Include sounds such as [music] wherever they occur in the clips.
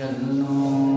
Shalom.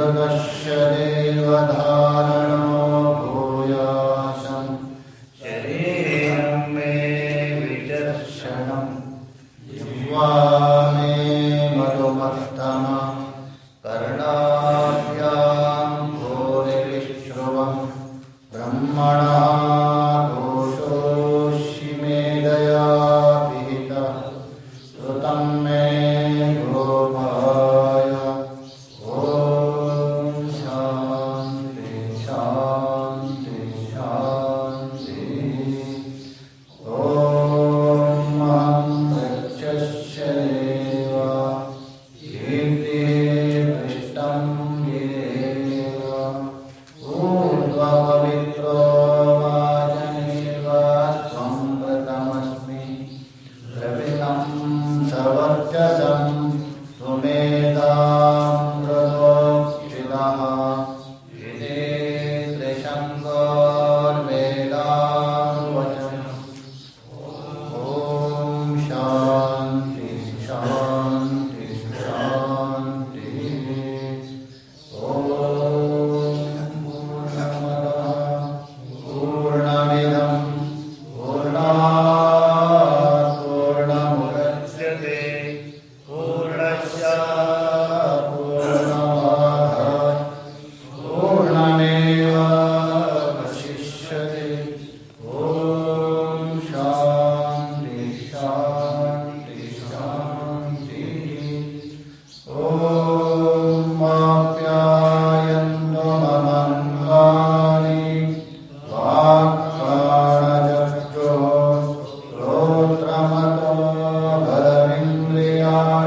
न्यस्तुनश्यदेवधा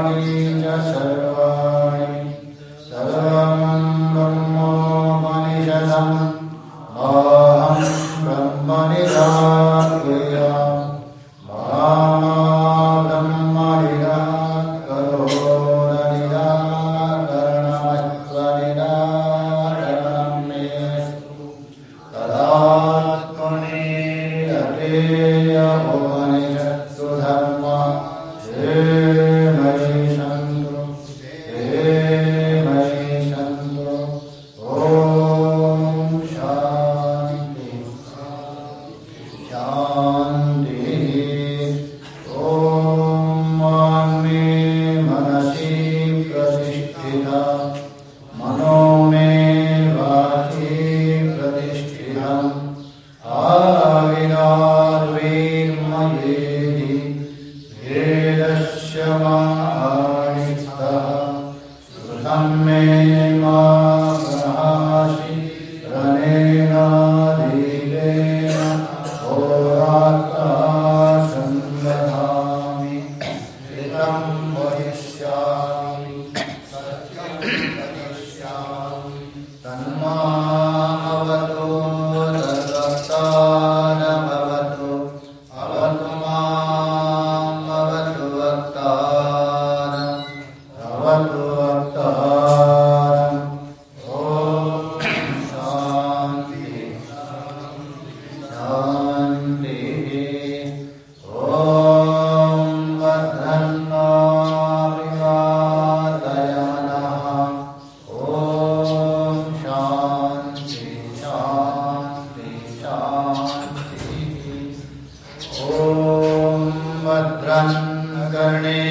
Amen. अकर्णे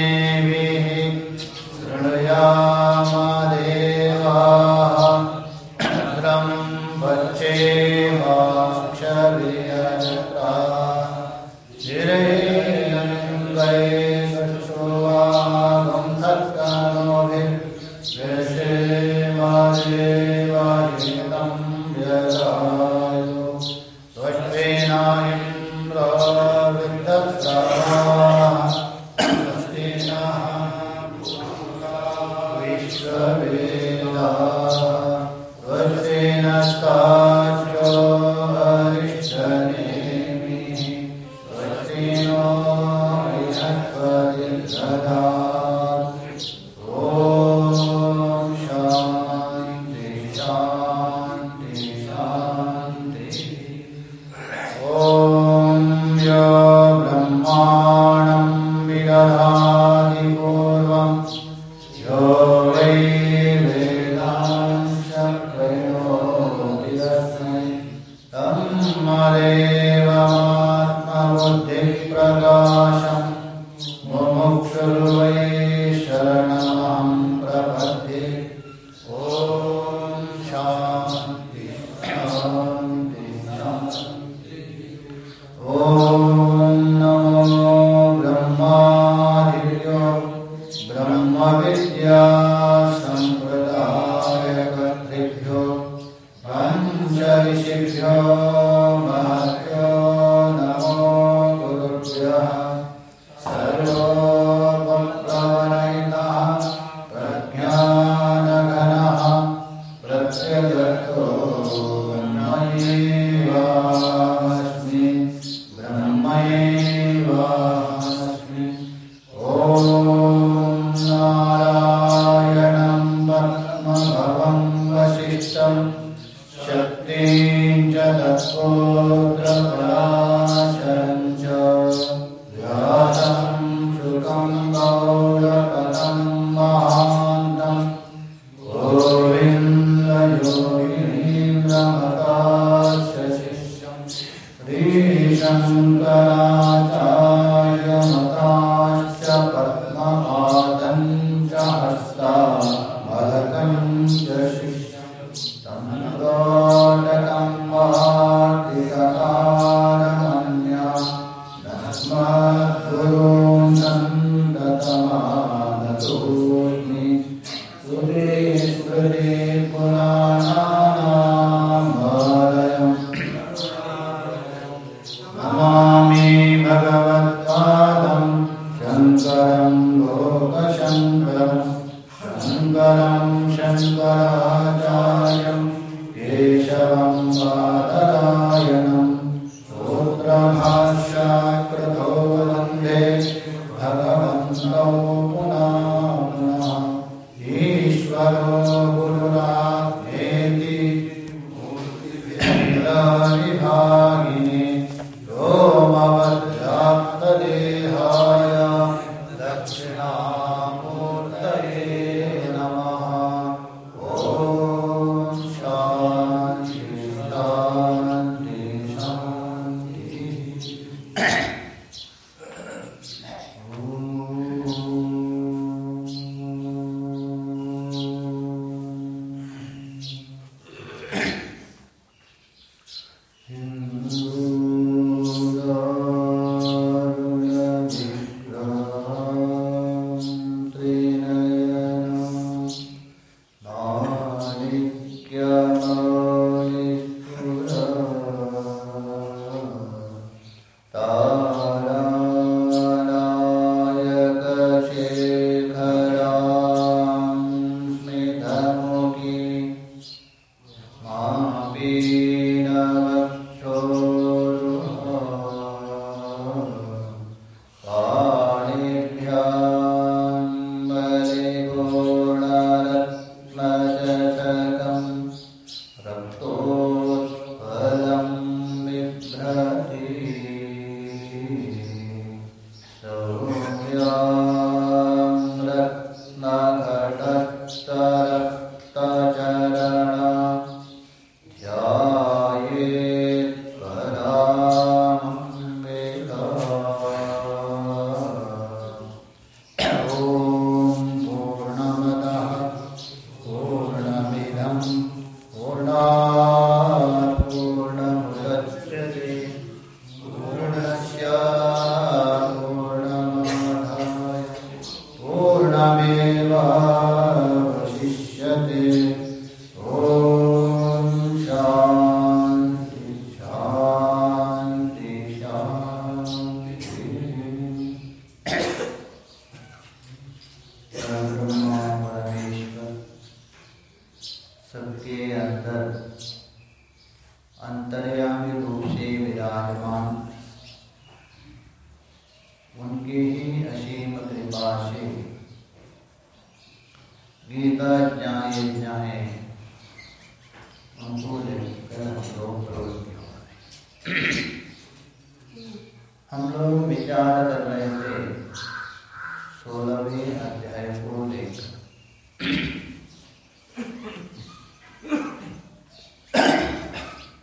Gita ज्ञाए ज्ञाए हम हम लोग विचार कर रहे थे सोलहवें अध्याय को लेकर।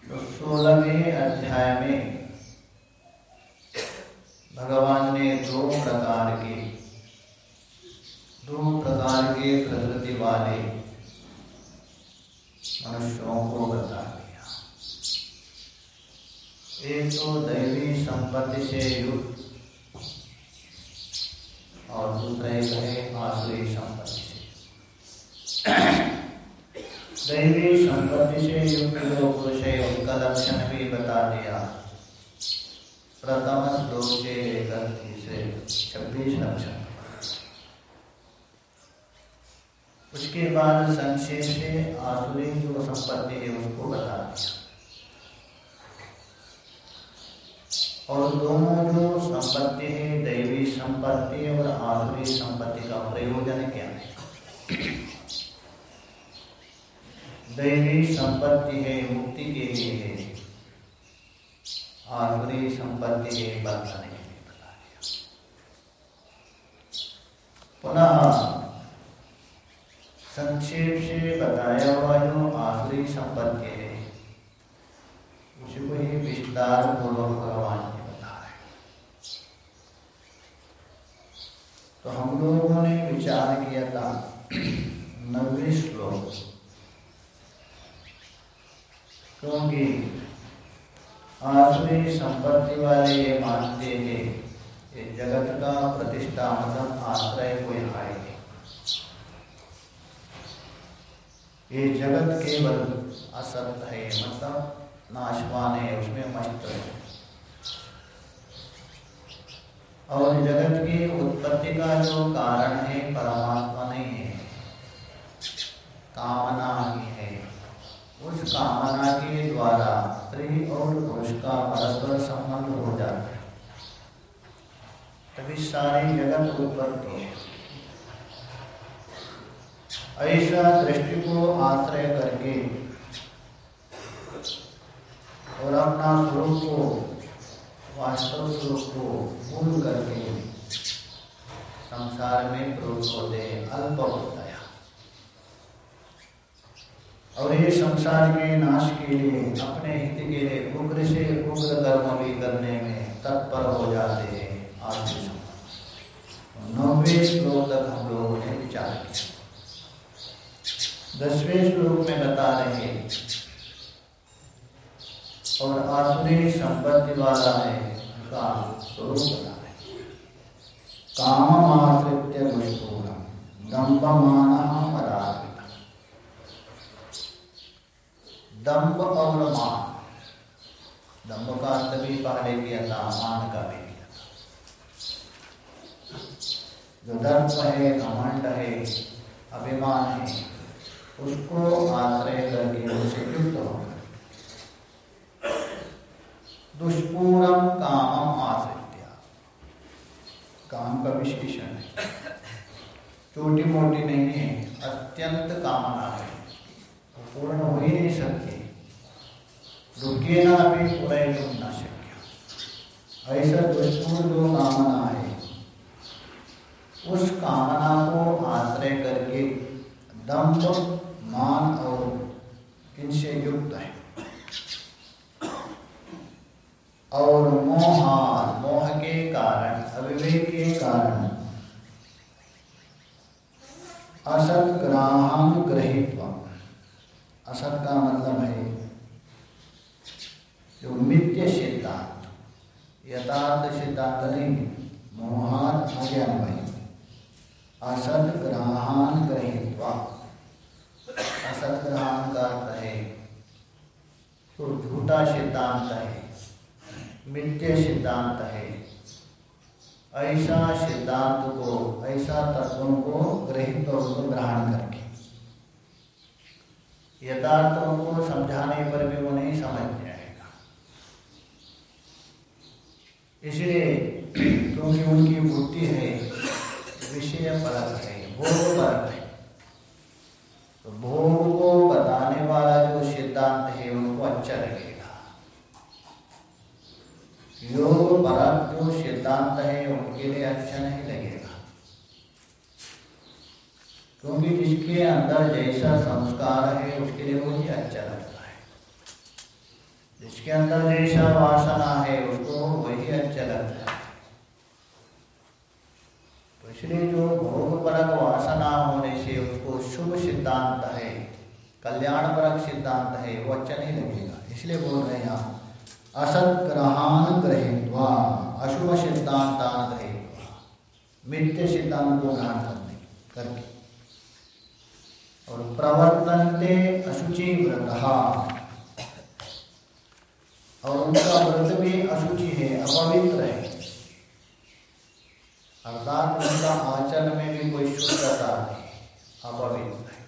तो सोलहवें अध्याय में भगवान ने दो प्रकार के, दो प्रकार के वाले मनुष्यों को बता दिया। एक तो दैवी संपत्ति से युक्त और दूसरा एक है आसुरी संपत्ति से दैवी संपत्ति से युक्त जो पुरुष है उनका लक्षण भी बता दिया। प्रथम श्लोक से लेकर तीसरे, छब्बीस लक्षण। उसके बाद संक्षेप से आसुरी जो संपत्ति है उसको बता और दोनों जो संपत्ति है, दैवी संपत्ति और आसुरी संपत्ति का प्रयोजन क्या है? दैवी संपत्ति है, मुक्ति के लिए है। आसुरी संपत्ति है, बंधन के लिए बता दिया। पुनः संक्षेप से बताया हुआ जो आसुरी संपत्ति है उसको ही विस्तार पूर्वक भगवान जी बता रहे तो हम लोगों ने विचार किया था नब्बे श्लोक। क्योंकि आसुरी संपत्ति वाले ये मानते हैं जगत का प्रतिष्ठा मतलब आश्रय कोई है नहीं ये जगत केवल असत है मतलब नाशवान है, उसमें मस्त है। और जगत की उत्पत्ति का जो कारण है, परमात्मा नहीं है। कामना ही है। उस कामना के द्वारा स्त्री और पुरुष का परस्पर संबंध हो जाता है। तभी सारी जगत उत्पत्ति है। ऐसा दृष्टि को आश्रय करके और अपना स्वरूप को, वास्तव स्वरूप को भूल करके संसार में प्रवृत्त होते अल्प होता है। और ये संसार के नाश के लिए, अपने हित के लिए, उग्र से उग्र कर्म भी करने में तत्पर हो जाते हैं आज नौवे श्लोक तक हम लोगों ने विचार किया। दसवें श्लोक में बता रहे हैं। और आसुरी संपत्ति वाला है, उनका स्वरूप बता रहे काम आश्रित्य दुष्पूर्णम दम्भमान परार्पित दम्भ और मान का भी पहले किया था, मान का भी किया था। जो दर्प है, घमंड है, अभिमान है उसको आश्रय करके उसे युक्त होकर। दुष्पूरम कामम आश्रित्य। काम का विशेषण है। छोटी मोटी नहीं है, अत्यंत कामना है। वो पूर्ण हो ही नहीं सकती। रुके ना भी पूरा तुम न शक्य। ऐसा दुष्पूर्ण जो कामना है, उस कामना को आश्रय करके दम्भ मान और इनसे युक्त है। और मोहान, मोह के कारण, अविवेक के कारण, असत ग्राहम ग्रहित्व असत का मतलब है जो मिथ्य सिद्धांत, यथार्थ सिद्धांत नहीं, मोहान अज्ञान भाई असत ग्रहान ग्रहित्वा अर्थ है तो झूठा सिद्धांत है मिथ्य सिद्धांत है ऐसा सिद्धांत को ऐसा तत्वों को ग्रहित और उनको ग्रहण करके। यथार्थों को समझाने पर भी वो नहीं समझ जाएगा। इसलिए [clears throat] क्योंकि उनकी बुद्धि है, विषय परक है भोग परक है। तो भोग को बताने वाला जो सिद्धांत है, उनको अच्छा लगेगा। योग परक जो सिद्धांत है, उनके लिए अच्छा नहीं लगेगा। क्योंकि जिसके अंदर जैसा संस्कार है, उसके लिए वही अच्छा लगता है। जिसके अंदर जैसा वासना है, उसको वही अच्छा लगता है। इसलिए जो भोग परक वासना होने से उसको शुभ सिद्धांत है कल्याण परक सिद्धांत है वो अच्छा नहीं लगेगा। इसलिए बोल रहे हैं असत ग्रहान ग्रहित्वा, अशुभ सिद्धांतान ग्रहित्वा सिद्धांत को ग्रहण करने, करके। और प्रवर्तनते अशुचि व्रत। और उनका व्रत भी अशुचि है, अपवित्र है। अर्थात उनका आचरण में भी कोई शुद्धता अपवित्र। है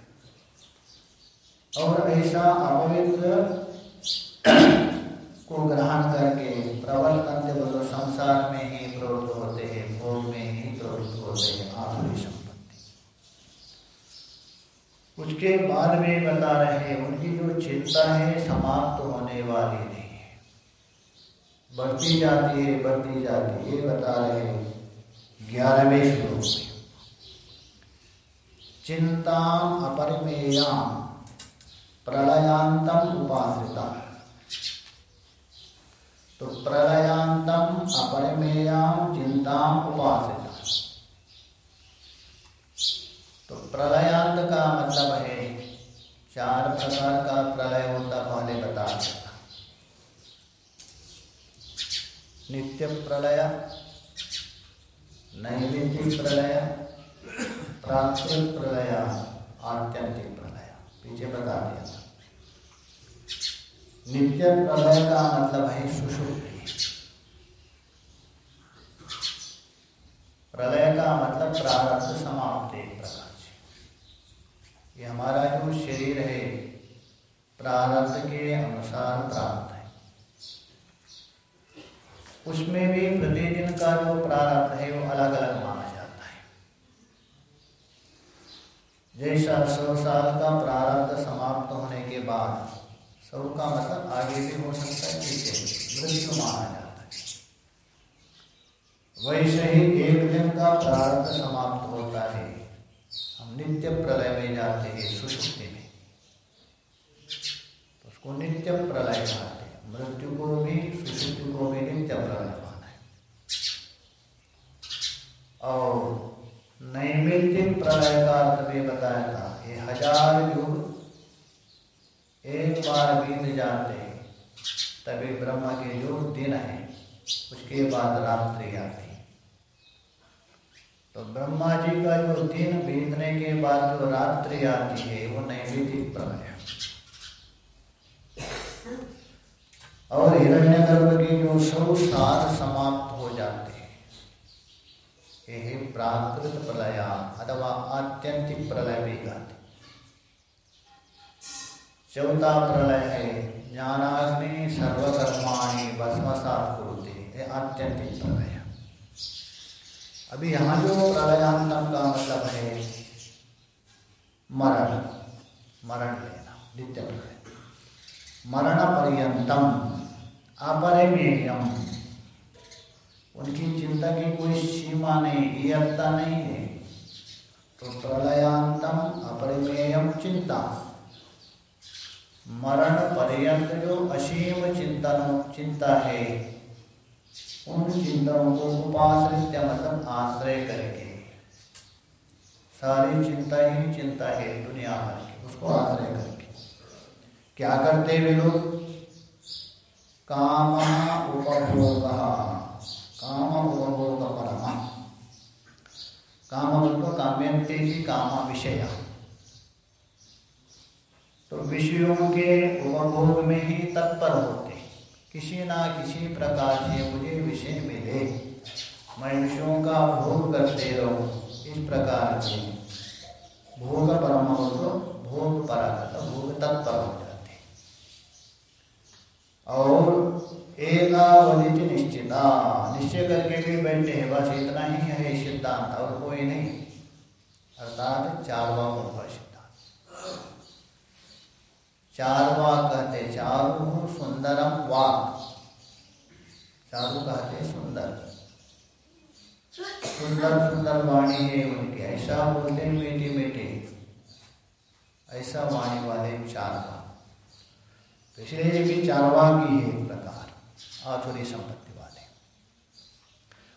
और ऐसा अपवित्र को ग्रहण करके प्रवर्तन बोलो संसार में ही प्रवृत्त होते हैं, भोग में ही प्रवृत्त होते हैं, आसुरी संपत्ति। उसके बाद में बता रहे हैं, उनकी जो चिंता है, समाप्त होने वाली नहीं है। बढ़ती जाती है, बढ़ती जाती है, ये बता रहे हैं। ग्यारहवें श्लोक में। चिंता अपरिमेया प्रलयांतम उपासिता तो प्रलयांतम अपरिमेयाम चिंता उपासिता तो प्रलयांत का मतलब है चार प्रकार का प्रलय होता पहले बता नित्य प्रलय नैमित्तिक प्रलय प्राकृतिक प्रलय, आत्यंतिक प्रलय, पीछे बता दिया था। नित्य प्रलय का मतलब है सुषुप्ति। प्रलय का मतलब प्रारब्ध समाप्त प्रकार से। ये हमारा जो शरीर है, प्रारब्ध के अनुसार प्राप्त उसमें भी प्रतिदिन का जो प्रारब्ध है वो अलग अलग माना जाता है। जैसा सौ साल का प्रारब्ध समाप्त होने के बाद सौ का मतलब आगे भी हो सकता है मृत्यु माना जाता है। वैसे ही एक दिन का प्रारंभ समाप्त होता है, हम नित्य प्रलय में जाते हैं सुषुप्ति में। तो उसको नित्य प्रलय कहते हैं। मृत्यु को भी सुषुप्ति को भी नित्य प्रलय माना है। और नैमित्तिक प्रलय का अर्थ भी बताया था ये हज़ार युग एक बार बीत जाते हैं, तभी ब्रह्मा के जो दिन है, उसके बाद रात्रि आती है। तो ब्रह्मा जी का जो दिन बीतने के बाद जो रात्रि आती है, वो नैमितिक प्रलय और हिरण्य गर्भ के जो सौ साल समाप्त हो जाते हैं, यही प्राकृत प्रलय अथवा आत्यंतिक प्रलय भी कहते चौथा प्रलय है, ज्ञानाग्नि सर्वकर्माणी भस्मसात कुरुते, ये आत्यंतिक प्रलय। अभी यहाँ जो प्रलयांतम का मतलब है, मरण मरण लेना, नित्य प्रलय। मरण पर्यंतम अपरिमेयम उनकी चिंता की कोई सीमा नहीं नहीं है। तो प्रलयांतम अपरिमेयम चिंता। मरण पर्यंत जो असीम चिंतन, चिंता है, उन चिंतनों को उपाश्रित मतलब आश्रय करके। सारी चिंता ही चिंता है दुनिया भर की, उसको आश्रय करके। क्या करते वे लोग? काम उपभोग। काम उपभोग परमा काम काम्यंते की काम विषय तो विषयों के उपभोग में ही तत्पर होते किसी ना किसी प्रकार से मुझे विषय मिले। मैं विषयों का भोग करते रहूँ। इस प्रकार से भोग परम तो भोग परागत भोग तत्पर हो जाते और एकावधित निश्चिता निश्चय करके भी बैठे हैं बस इतना ही है सिद्धांत और कोई नहीं अर्थात चारवा मुख चार वाक कहते चारु सुंदरम वाक चारू कहते सुंदर सुंदर सुंदर वाणी है उनकी ऐसा बोलते मीठे मीठे ऐसा वाणी वाले चारवा तो इसलिए भी चारवा की है एक प्रकार आसुरी संपत्ति वाले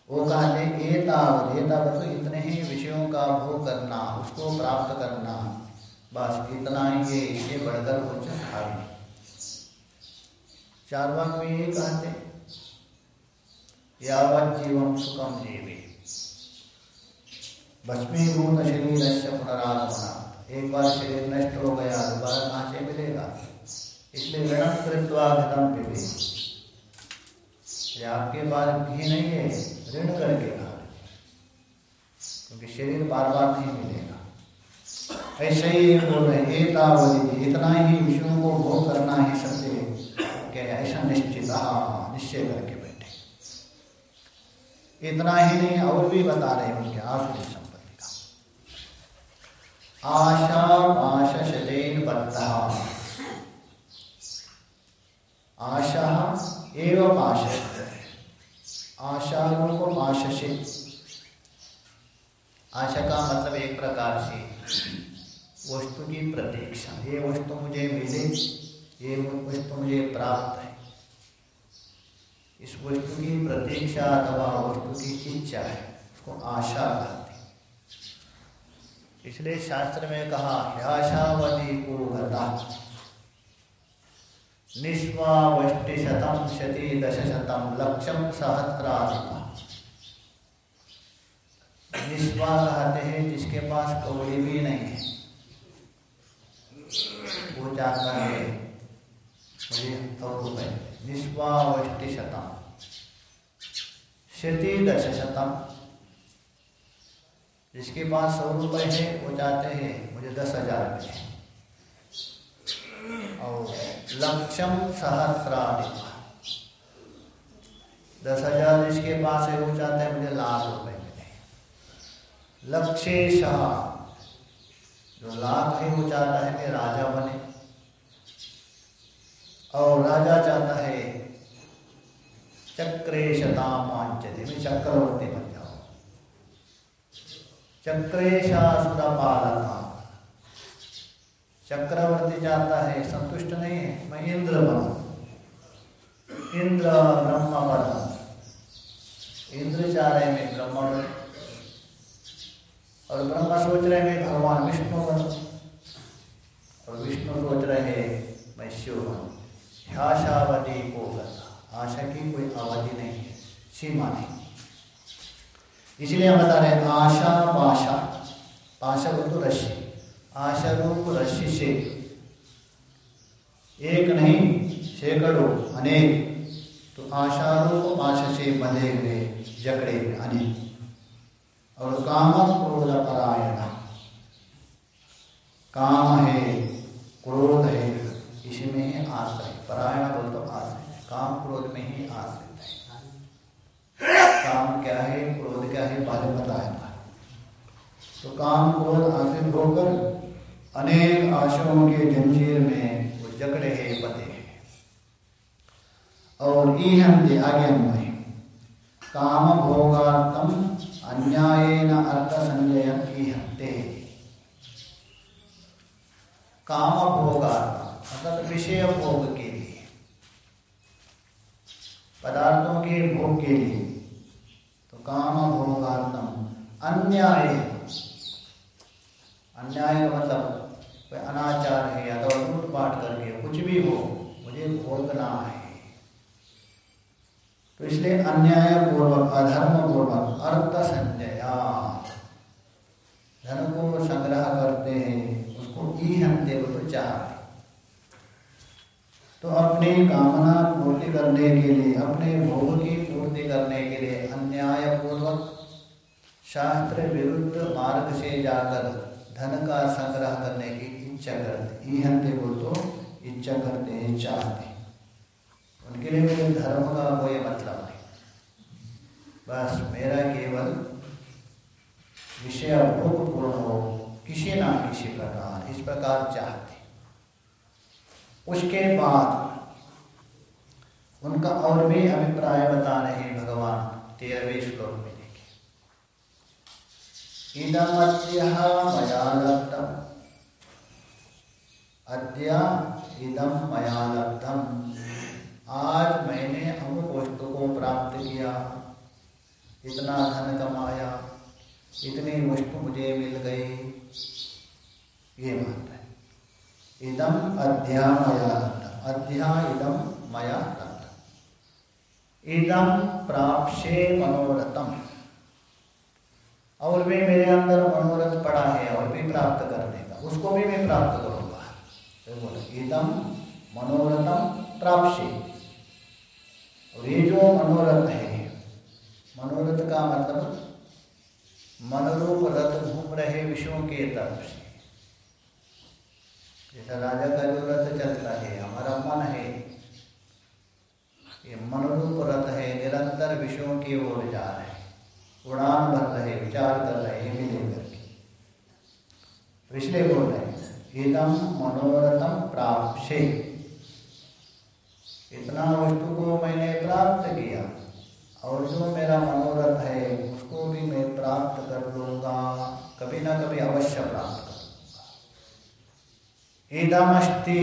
वो कहते एतावत एतावत तो इतने ही विषयों का भोग करना उसको प्राप्त करना बस इतना ही ये इससे बढ़कर कुछ है चार भाग में ये कहते यावत जीवन सुखम जीवे भस्मीभूत शरीर से पुनरागमना एक बार शरीर नष्ट हो गया, दोबारा कहाँ से मिलेगा? इसलिए ऋण कृत्वा घटम पिपे आपके पास भी नहीं है, ऋण करके खा क्योंकि शरीर बार बार नहीं मिलेगा। ऐसे ही बोल रहे एतावधि इतना ही विष्णु को भोग करना ही सबसे क्या ऐसा निश्चित हाँ निश्चय करके बैठे। इतना ही नहीं, और भी बता रहे हैं उनके आसुरी संपत्ति का। आशा पाश शरीर बद्धा। आशा एवं आशा आशा को पाश से आशा का मतलब एक प्रकार से वस्तु की प्रतीक्षा। ये वस्तु मुझे मिले, ये वस्तु मुझे प्राप्त है। इस वस्तु की प्रतीक्षा अथवा वस्तु की इच्छा है, उसको आशा कहते इसलिए शास्त्र में कहा ह्याशावती को गता निस्वावष्टि शतम शती दश शतम लक्षम सहस्राधिका निस्वा कहते हैं, जिसके पास कौड़ी भी नहीं है। वो चाहता है। मुझे रुपये निस्वावष्टि शतम। शती दश शतम। जिसके पास सौ रुपये है, वो चाहते हैं, मुझे दस हज़ार रुपये और लक्ष्यम सहस्राधिक दस हज़ार जिसके पास है, वो चाहते हैं, मुझे लाख मिले लक्ष्य शाह जो लाभ है, वो चाहता है कि राजा बने। और राजा चाहता है चक्रे शतामांचते में चक्रवर्ती बन जाओ। चक्रेशासुरा पालता चक्रवर्ती चाहता है, संतुष्ट नहीं है, मैं इंद्र बनू। इंद्र ब्रह्म बनू इंद्र चाह रहे मैं ब्रह्म बनू और ब्रह्मा सोच रहे हैं, भगवान विष्णु बन। और विष्णु सोच रहे हैं, मैं शिव बन। आशावधि को आशा की कोई अवधि नहीं है, सीमा नहीं। इसलिए हम बता रहे हैं, आशा पाशा। पाशा तो रश्मि। आशा रूप रश्मि से। एक नहीं, सैकड़ों, अनेक। तो आशा रूप आशा से बंधे हुए, जकड़े हुए, अनेक। और काम क्रोध परायण। काम है, क्रोध है इसमें ही आश्रय परायण बोल तो आश्रय काम क्रोध में ही आश्रित है। काम क्या है, क्रोध क्या है पहले बताया तो काम, क्रोध आश्रित होकर अनेक आशाओं के जंजीर में वो जकड़े है बते हैं। और ई हम आगे हम काम भोगार्थम अन्यायेन अर्थ संजय ईहते काम भोगार्थ अर्थात विषय भोग के लिए पदार्थों के भोग के लिए तो काम भोगार्थम अन्याय अन्याय का मतलब कोई अनाचार है या तो लूटपाट करके कुछ भी हो, मुझे भोगना है। तो इसलिए अन्याय पूर्वक अधर्म पूर्वक अर्थ संजया धन को संग्रह करते हैं, उसको ही हम तो चाहते तो अपनी कामना पूर्ति करने के लिए, अपने भोग की पूर्ति करने के लिए अन्याय पूर्वक शास्त्र विरुद्ध मार्ग से जाकर धन का संग्रह करने की इच्छा करते ईहंते को तो इच्छा करते हैं, चाहते उनके लिए मेरे धर्म का कोई मतलब नहीं बस मेरा केवल विषय भोग पूर्ण हो किसी ना किसी प्रकार इस प्रकार चाहते उसके बाद उनका और भी अभिप्राय बता रहे भगवान, तेरहवें श्लोक में मया लब्धम, अद्य इदम मया लब्धम। आज मैंने अमुक वस्तु को प्राप्त किया। इतना धन कमाया, इतनी वस्तु मुझे मिल गई। ये मान है। इदम अध्या मया अध्या इदम मया लब्धम इदम प्राप्शे मनोरथम। और भी मेरे अंदर मनोरथ पड़ा है और भी प्राप्त करने का। उसको भी मैं प्राप्त करूँगा। तो बोले इदम मनोरथम प्राप्शे और ये जो मनोरथ है, मनोरथ का मतलब मनोरूप रथ घूम रहे विषयों के तरफ़ से। जैसा राजा का जो रथ चलता है, हमारा मन है, ये मनोरूप रथ है, निरंतर विषयों की ओर जा रहे उड़ान भर रहे, विचार कर रहे ये मिले करके। तो इसलिए बोल रहे इदम मनोरथम प्राप्त इतना वस्तु को मैंने प्राप्त किया, और जो मेरा मनोरथ है, उसको भी मैं प्राप्त कर लूँगा, कभी ना कभी अवश्य प्राप्त इदमस्ति।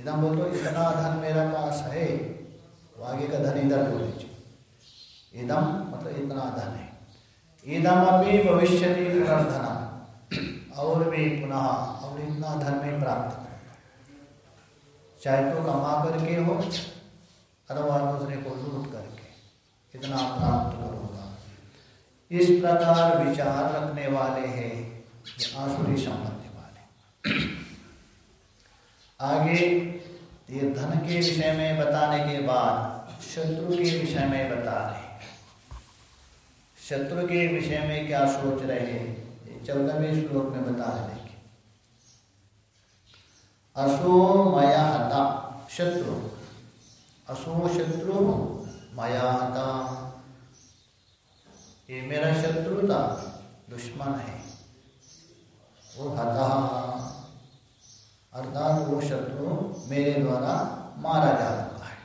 इदम बोल तो इतना धन मेरा पास है वो आगे का धन इधर बोल लीजिए इदम मतलब इतना धन है। इदम अभी भविष्य पुनर्धन और भी पुनः, और इतना धन में प्राप्त चाहे तो कमा करके हो अथवा दूसरे को लूट करके। इतना प्राप्त करूँगा। इस प्रकार विचार रखने वाले हैं आसुरी संबंधी वाले। आगे, ये धन के विषय में बताने के बाद, शत्रु के विषय में बता रहे शत्रु के विषय में क्या सोच रहे हैं चौदहवें श्लोक में बता रहे असो मया हता शत्रु। असो शत्रु मया हता। ये मेरा शत्रु था दुश्मन है, वो हता। अर्थात वो शत्रु मेरे द्वारा मारा जा चुका है।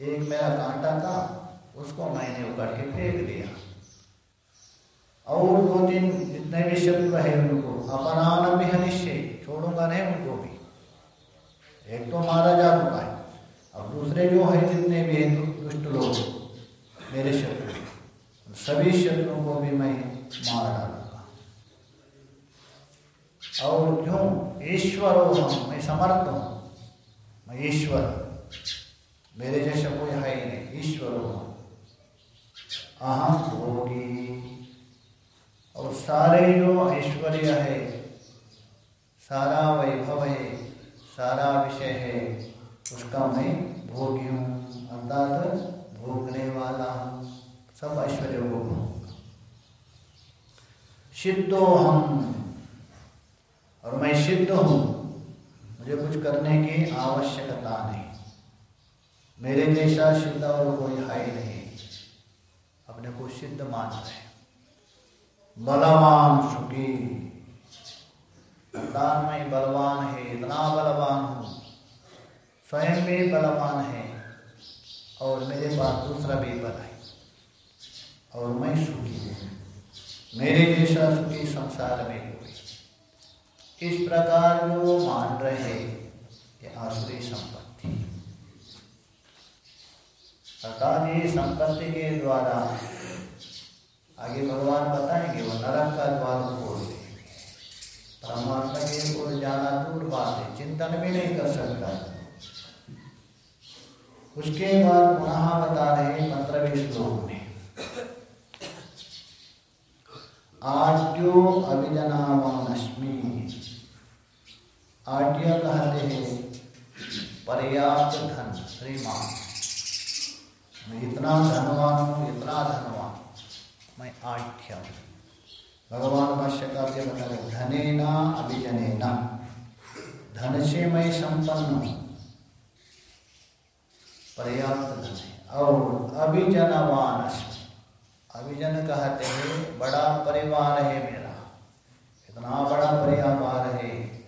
एक मेरा कांटा था, उसको मैंने उकड़ के फेंक दिया। और दो तीन जितने भी शत्रु है उनको अपरान भी निश्चय। छोड़ूँगा नहीं उनको भी। एक तो मारा जा चुका है अब दूसरे जो है जितने भी हैं दुष्ट लोग, मेरे शत्रु, सभी शत्रुओं को भी मैं मार डालू और जो ईश्वर हो मैं समर्थ हूँ, मैं ईश्वर मेरे जैसा कोई है ही नहीं, ईश्वर हो अहम और सारे जो ऐश्वर्य है सारा वैभव है सारा विषय है उसका मैं भोगी हूँ, अर्थात भोगने वाला हूँ सब ऐश्वर्य भोग। सिद्धो हम और मैं सिद्ध हूँ, मुझे कुछ करने की आवश्यकता नहीं। मेरे जैसा सिद्ध और कोई है नहीं। अपने को सिद्ध मान रहे बलवान सुखी। संतान में बलवान है, इतना बलवान हूँ। स्वयं भी बलवान है और मेरे पास दूसरा भी बल है। और मैं सुखी हूँ। मेरे जैसा सुखी संसार में इस प्रकार जो मान रहे ये आसुरी संपत्ति अर्थात ये संपत्ति के द्वारा आगे भगवान बताएँगे, वो नरक का द्वार खोल परमात्मा के ओर जाना दूर बात है चिंतन भी नहीं कर सकता। उसके बाद पुनः बता रहे पंद्रहवें श्लोक में, आद्यो अभिजनावानस्मी आड्य कहते हैं, पर्याप्त धन श्रीमान मैं। इतना धनवान हूँ, इतना धनवान, मैं आठ्य भगवान भाष्यकार के बता रहे धने न अभिजने न धन से मैं संपन्न। हूँ पर्याप्त धन। है और अभिजनवान अभिजन कहते हैं, बड़ा परिवार है मेरा। इतना बड़ा परिवार है,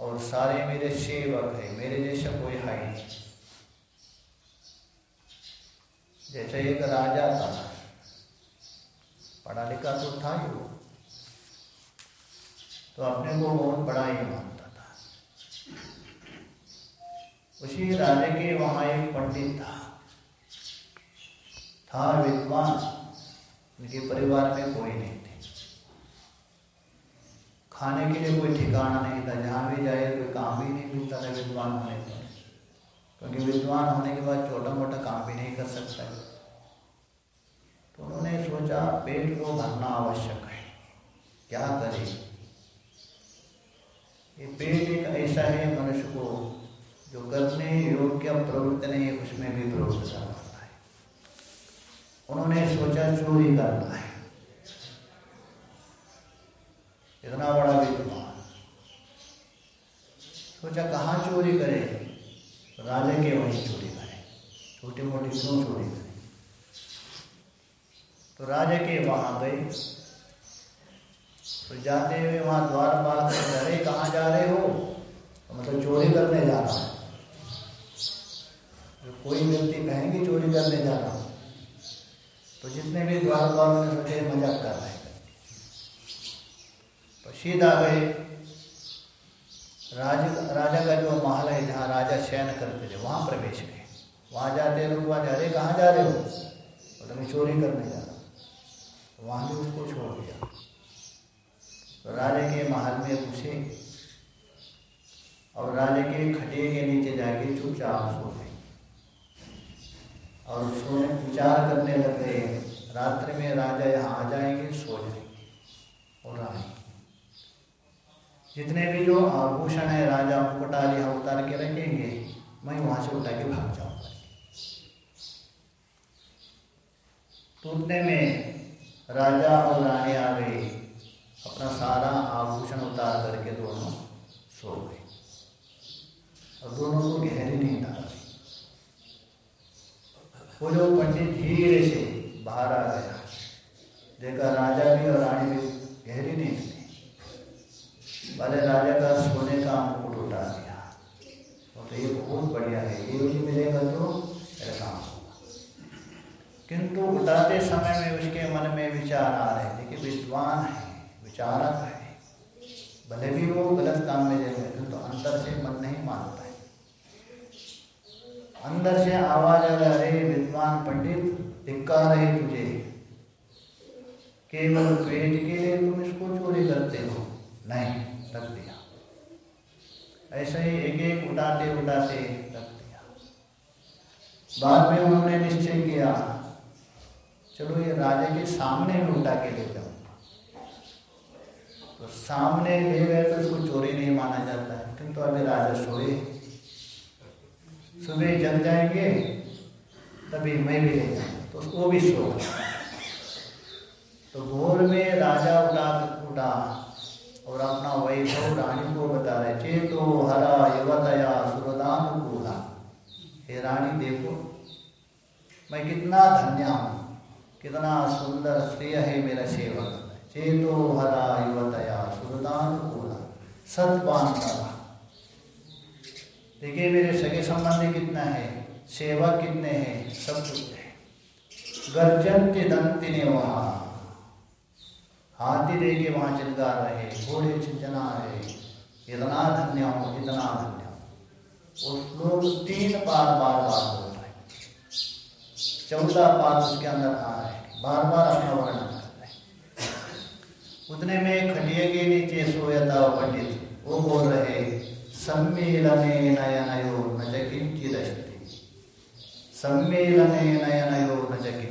और सारे मेरे सेवक है, मेरे जैसा कोई है नहीं। जैसे एक राजा था। पढ़ा लिखा तो था ही वो। तो अपने को बहुत बड़ा ही मानता था। उसी राजा के वहाँ एक पंडित था। था विद्वान। उनके परिवार में कोई नहीं थे। खाने के लिए कोई ठिकाना नहीं था। जहाँ भी जाए, कोई काम भी नहीं मिलता था विद्वान होने पर क्योंकि विद्वान होने के बाद छोटा मोटा काम भी नहीं कर सकता। तो उन्होंने सोचा, पेट को भरना आवश्यक है। क्या करें? ये पेट एक ऐसा है मनुष्य को जो करने, योग्य प्रवृत्ति नहीं, उसमें भी प्रवृत्त करवाता है। उन्होंने सोचा चोरी करना है। इतना बड़ा विद्वान। सोचा कहाँ चोरी करे? राजा के वहीं चोरी करें। छोटी मोटी क्यों चोरी करें? तो राजा के वहाँ गए। तो जाते हुए वहाँ द्वार पाल कर अरे कहाँ जा रहे हो तो मतलब चोरी करने जा रहा है तो कोई व्यक्ति कहेंगे चोरी करने जा रहा हूँ तो जितने भी द्वार पाल ने सोचे मज़ाक कर रहे हैं। तो सीधा गए राज राजा का जो महल है, जहाँ राजा शयन करते थे, वहाँ प्रवेश गए वहाँ जाते लोग, वहाँ जा रहे कहाँ जा रहे हो? तो मैं चोरी करने जा रहा वहाँ भी उसको छोड़ दिया। तो राजा के महल में घुसे और राजा के खटिए के नीचे जाके चुपचाप सो गए और सोने विचार करने लग गए रात्रि में राजा यहाँ आ जाएँगे, सो जाएँगे। और रानी जितने भी जो आभूषण है, राजा मुकुटा लिया उतार के रखेंगे, मैं वहाँ से उठा के भाग जाऊँगा। टूटने में राजा और रानी आ गए। अपना सारा आभूषण उतार करके दोनों सो गए। और दोनों को गहरी नींद आ गई। वो जो पंडित धीरे से बाहर आ गया। देखा राजा भी और रानी भी गहरी नींद वाले राजा का सोने का मुकुट उठा दिया। तो ये बहुत बढ़िया है। ये भी मिलेगा तो ऐसा किंतु उठाते समय में उसके मन में विचार आ रहे देखिए विद्वान है, विचारक है। भले भी वो गलत काम में जाएगा किंतु तो अंदर से मन नहीं मानता है। अंदर से आवाज़ आ रहा है विद्वान पंडित धिक्कार है तुझे। केवल पेट के लिए तुम इसको चोरी करते हो। नहीं, रख दिया। ऐसे ही एक एक उठाते उठाते रख दिया। बाद में उन्होंने निश्चय किया, चलो ये राजा के सामने में उठा के ले जाऊँगा। तो सामने ले गए तो इसको चोरी नहीं माना जाता है। किंतु अभी राजा सोए। सुबह जग जाएँगे, तभी मैं भी ले जाऊँगा। तो वो भी सो तो भोर में राजा उठा उठा और अपना वैभव रानी को बता रहे, चेतो हरा युवतया सुरदानुकूला हे रानी, देखो, मैं कितना धन्य हूँ, कितना सुंदर स्त्रीय है मेरा सेवक। चेतो हरा युवतया सुरदानुकूला सतपान करा। देखिए मेरे सगे संबंधी कितना है, सेवक कितने हैं, सब कुछ गर्जन दंती ने वहाँ। हाथी दे के वहाँ चिलगा रहे, घोड़े चिंचना रहे। इतना धन्य हो, इतना धन्य हो। उस लोग तीन बार बार बार बोल रहे चौदह बार उसके अंदर आ रहे बार बार अपना वर्णन कर रहे उतने में खटिए के नीचे सोया था पंडित। वो बोल रहे, सम्मेलने नयनयो न किंचिदस्ति सम्मेलने नयनयो न किंचित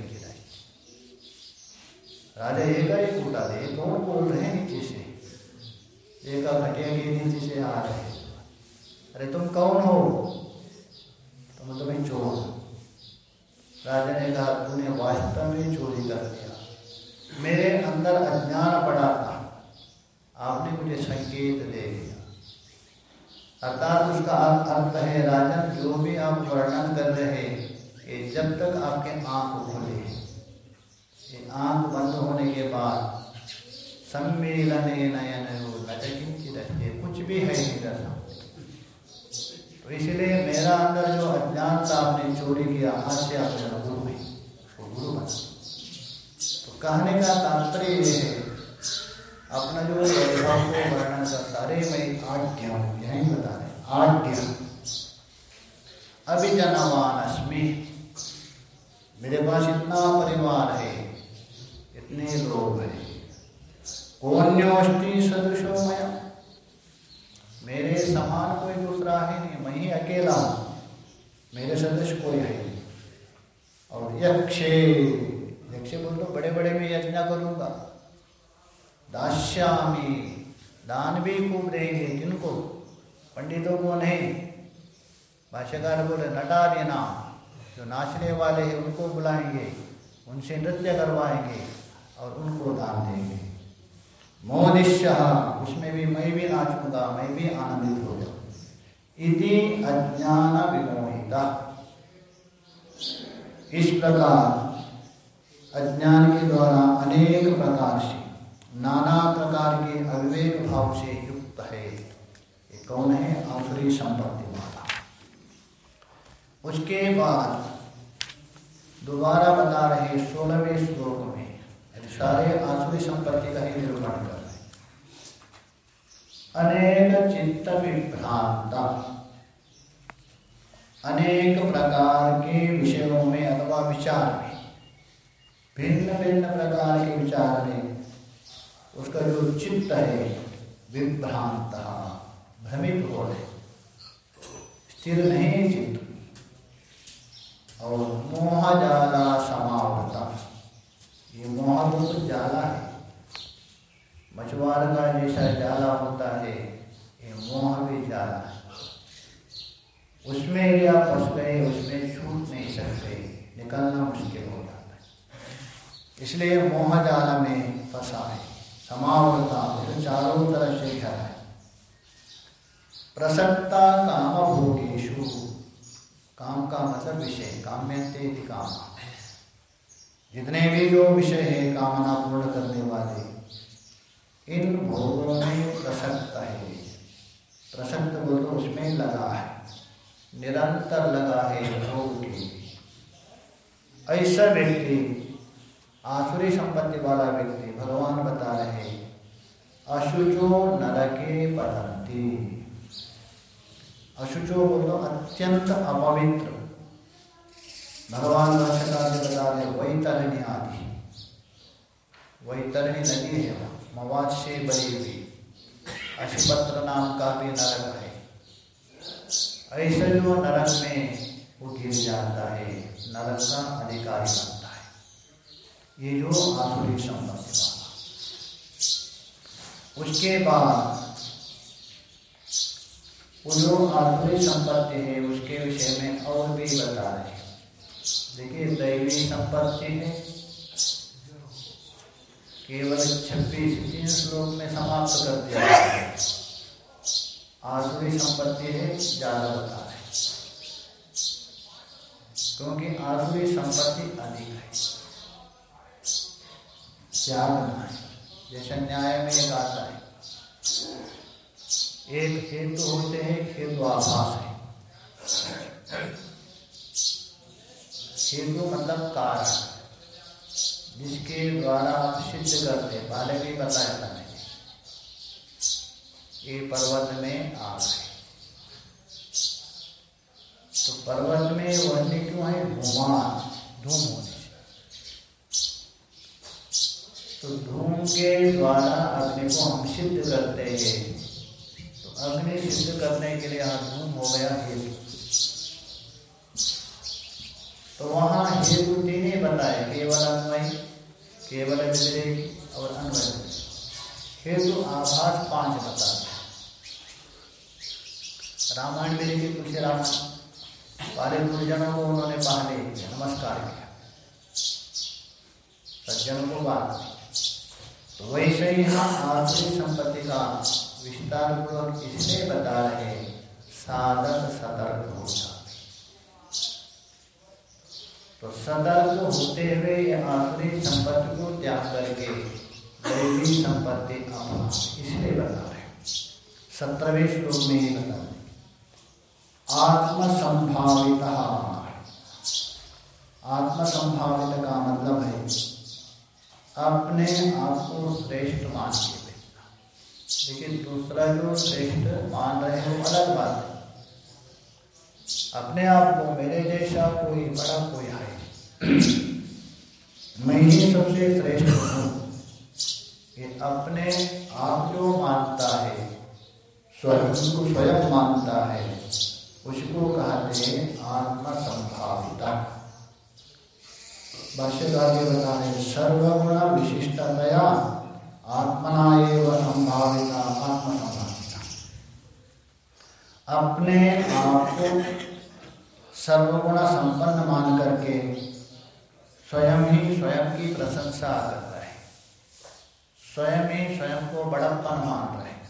राजा एक उठा दे, कौन बोल रहे हैं नीचे से एक घटिया के नीचे से आ रहे अरे तुम कौन हो? तो मतलब मैं चोर। राजा ने कहा, तूने वास्तव में चोरी कर दिया मेरे अंदर अज्ञान पड़ा था। आपने मुझे संकेत दे दिया। अर्थात उसका अर्थ है राजन जो भी आप वर्णन कर रहे हैं जब तक आपके आँख खुले आँख बंद होने के बाद सम्मेलन नयन कुछ भी है इधर तो इसलिए मेरा अंदर जो अज्ञान था आपने चोरी किया आज से आप मेरा गुरु है गुरु बना। तो कहने का तात्पर्य ये है, अपना जो वैभव को वर्णन करता अरे मैं आड्य हूँ, यही बता रहे आड्य अभिजनवान अस्मि मेरे पास इतना परिवार है कौन्योष्टि सदृशो मया। मेरे समान कोई दूसरा है नहीं, मैं ही अकेला हूँ। मेरे सदृश कोई है नहीं। और यक्षे यक्षे बोल तो बड़े बड़े में यज्ञ करूँगा। दास्यामी, दान भी खूब देंगे किनको? पंडितों को नहीं। भाष्यकार बोले, नटा देना। जो नाचने वाले हैं उनको बुलाएँगे, उनसे नृत्य करवाएँगे। और उनको दान देंगे। मोदिश्य उसमें भी मैं भी नाचूँगा मैं भी आनंदित हो जाऊँ। इति अज्ञान विमोहिता। इस प्रकार अज्ञान के द्वारा अनेक प्रकार से, नाना प्रकार के अविवेक भाव से युक्त है। ये कौन है? आसुरी संपत्ति वाला उसके बाद दोबारा बता रहे सोलहवें श्लोक में सारे आसुरी संपत्ति का ही निरूपण कर रहे अनेक चित्त विभ्रांता। अनेक प्रकार के विषयों में अथवा विचार में भिन्न भिन्न प्रकार के विचार में उसका जो चित्त है, विभ्रांत, भ्रमित हो रहे स्थिर नहीं चित्त। और मोह जाला समावता ये मोह तो जाला है। मछुआर का जैसा जाला होता है, ये मोह भी जाला है। उसमें यदि आप फंस गए उसमें छूट नहीं सकते, निकलना मुश्किल हो जाता है। इसलिए मोह जाल में फंसा है। समावता है चारों तरफ़ से घरा है। प्रसक्ता काम भोगेशु। काम का मतलब विषय, काम में तेज काम जितने भी जो विषय है कामना पूर्ण करने वाले, इन भोगों में प्रसक्त है। प्रसक्त बोल तो उसमें लगा है। निरंतर लगा है भोग के। ऐसा व्यक्ति, आसुरी संपत्ति वाला व्यक्ति भगवान बता रहे अशुचो नरके पढ़ती अशुचो बोलो अत्यंत अपवित्र। भगवान भाषा बता रहे वैतरणी आदि वैतरणी नदी है मवाद से बनी हुई। अशुपत्र नाम का भी नरक है। ऐसे जो नरक में वो गिर जाता है, नरक का अधिकारी बनता है। ये जो आधुनिक वाला। उसके बाद वो जो आधुनिक संपत्ति है, उसके विषय में और भी बता रहे देखिए दैवी संपत्ति है। केवल छब्बीस तीन श्लोक में समाप्त कर दिया आसुरी संपत्ति है, ज़्यादा बता रहे क्योंकि आसुरी संपत्ति अधिक है। करना है? जैसे न्याय में एक आता है। एक हेतु होते हैं, हेतु आभास है। हेतु मतलब कारण जिसके द्वारा आप सिद्ध करते, पहले भी बताया था मैंने ये पर्वत में आग है। तो पर्वत में वन्य क्यों है? धुआँ धूम होने तो धूम के द्वारा अग्नि को हम सिद्ध करते हैं। तो अग्नि सिद्ध करने के लिए यहाँ धूम हो गया हेतु तो वहाँ हेतु तीन ही बताए केवल अन्वय, केवल व्यतिरेक और अन्वय। हेतु आभास पाँच बता रामायण में देखिए पूछे रामायण पहले गुरुजनों को उन्होंने पहले नमस्कार किया। सज्जनों को बात तो वैसे ही हम आसुरी संपत्ति का विस्तार पूर्वक इसलिए बता रहे साधक सतर्क हो जाते तो सतर्क होते हुए यह आसुरी संपत्ति को त्याग करके दैवी संपत्ति अपना, इसलिए बता रहे सत्रहवें श्लोक में ही बता रहे आत्म संभावित आत्म संभावित का मतलब है अपने आप को श्रेष्ठ मान के देखना। लेकिन दूसरा जो श्रेष्ठ मान रहे हो अलग बात है। अपने आप को मेरे जैसा कोई बड़ा कोई मैं ही सबसे श्रेष्ठ हूँ। ये अपने आप जो मानता है? स्वयं को स्वयं मानता है। उसको कहते हैं आत्म संभाविता ये बता रहे सर्वगुण विशिष्टतया आत्मना एवं संभाविता आत्म संभाविता अपने आप को सर्वगुण संपन्न मान करके स्वयं ही स्वयं की प्रशंसा करता है। स्वयं ही स्वयं को बड़प्पन मान रहे हैं।